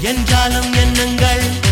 என்றாலும் எண்ணங்கள்.